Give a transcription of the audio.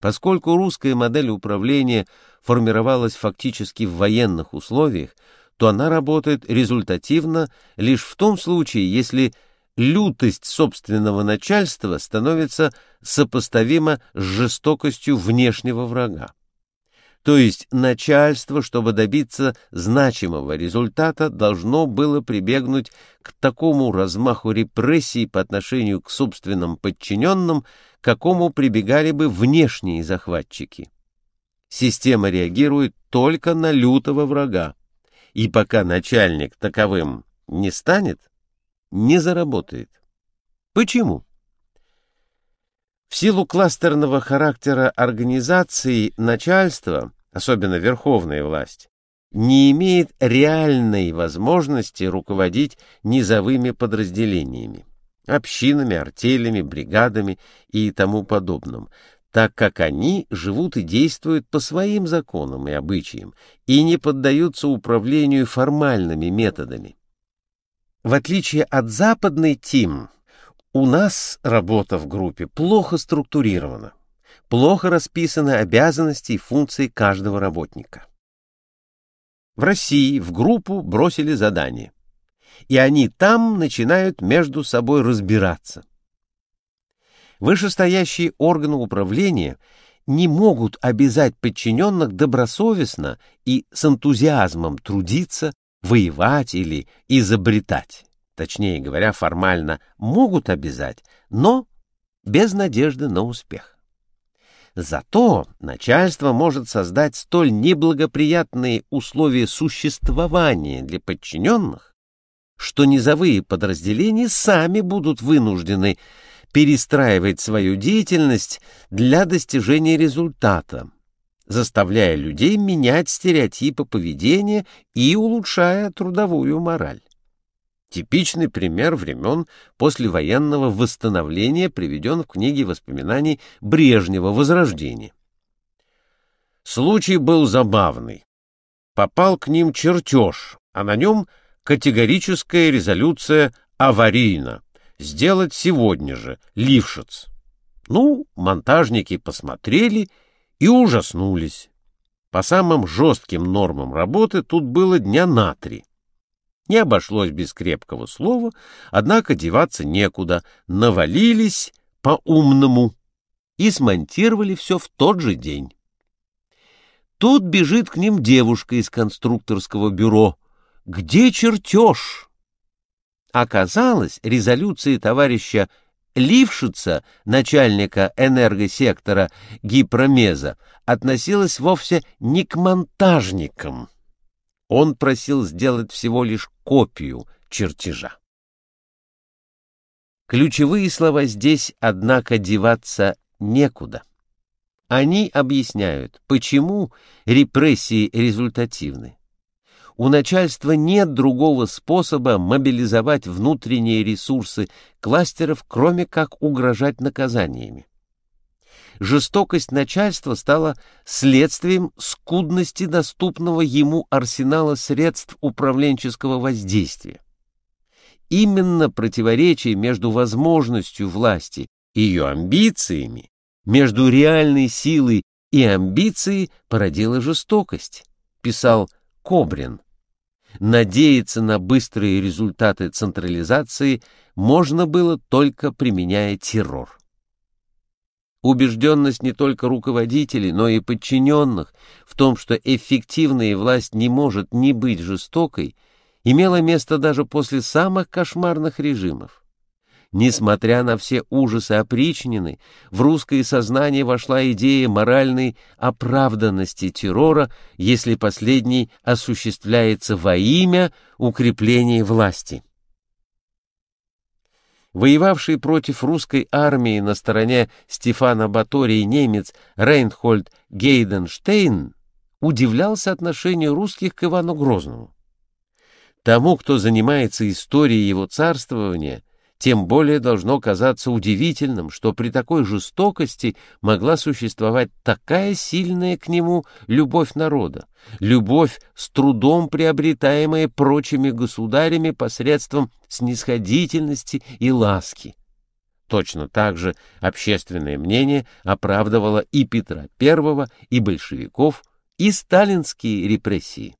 Поскольку русская модель управления формировалась фактически в военных условиях, то она работает результативно лишь в том случае, если лютость собственного начальства становится сопоставима с жестокостью внешнего врага. То есть начальство, чтобы добиться значимого результата, должно было прибегнуть к такому размаху репрессий по отношению к собственным подчиненным, какому прибегали бы внешние захватчики. Система реагирует только на лютого врага, и пока начальник таковым не станет, не заработает. Почему? В силу кластерного характера организации начальства особенно верховная власть, не имеет реальной возможности руководить низовыми подразделениями, общинами, артелями, бригадами и тому подобным, так как они живут и действуют по своим законам и обычаям и не поддаются управлению формальными методами. В отличие от западной ТИМ, у нас работа в группе плохо структурирована плохо расписаны обязанности и функции каждого работника. В России в группу бросили задание, и они там начинают между собой разбираться. Вышестоящие органы управления не могут обязать подчиненных добросовестно и с энтузиазмом трудиться, воевать или изобретать. Точнее говоря, формально могут обязать, но без надежды на успех. Зато начальство может создать столь неблагоприятные условия существования для подчиненных, что низовые подразделения сами будут вынуждены перестраивать свою деятельность для достижения результата, заставляя людей менять стереотипы поведения и улучшая трудовую мораль. Типичный пример времен послевоенного восстановления приведен в книге воспоминаний Брежнева «Возрождение». Случай был забавный. Попал к ним чертеж, а на нем категорическая резолюция аварийно. Сделать сегодня же, Лившиц. Ну, монтажники посмотрели и ужаснулись. По самым жестким нормам работы тут было дня на три. Не обошлось без крепкого слова, однако деваться некуда, навалились по-умному и смонтировали все в тот же день. Тут бежит к ним девушка из конструкторского бюро. «Где чертеж?» Оказалось, резолюции товарища Лившица, начальника энергосектора Гипромеза, относилась вовсе не к монтажникам, он просил сделать всего лишь копию чертежа. Ключевые слова здесь, однако, деваться некуда. Они объясняют, почему репрессии результативны. У начальства нет другого способа мобилизовать внутренние ресурсы кластеров, кроме как угрожать наказаниями жестокость начальства стала следствием скудности доступного ему арсенала средств управленческого воздействия. Именно противоречие между возможностью власти и ее амбициями, между реальной силой и амбицией породило жестокость, писал Кобрин. Надеяться на быстрые результаты централизации можно было только применяя террор. Убежденность не только руководителей, но и подчиненных в том, что эффективная власть не может не быть жестокой, имела место даже после самых кошмарных режимов. Несмотря на все ужасы опричнины, в русское сознание вошла идея моральной оправданности террора, если последний осуществляется во имя укрепления власти воевавший против русской армии на стороне Стефана Батории немец Рейнхольд Гейденштейн удивлялся отношению русских к Ивану Грозному. Тому, кто занимается историей его царствования, тем более должно казаться удивительным, что при такой жестокости могла существовать такая сильная к нему любовь народа, любовь с трудом приобретаемая прочими государями посредством снисходительности и ласки. Точно так же общественное мнение оправдывало и Петра I, и большевиков, и сталинские репрессии.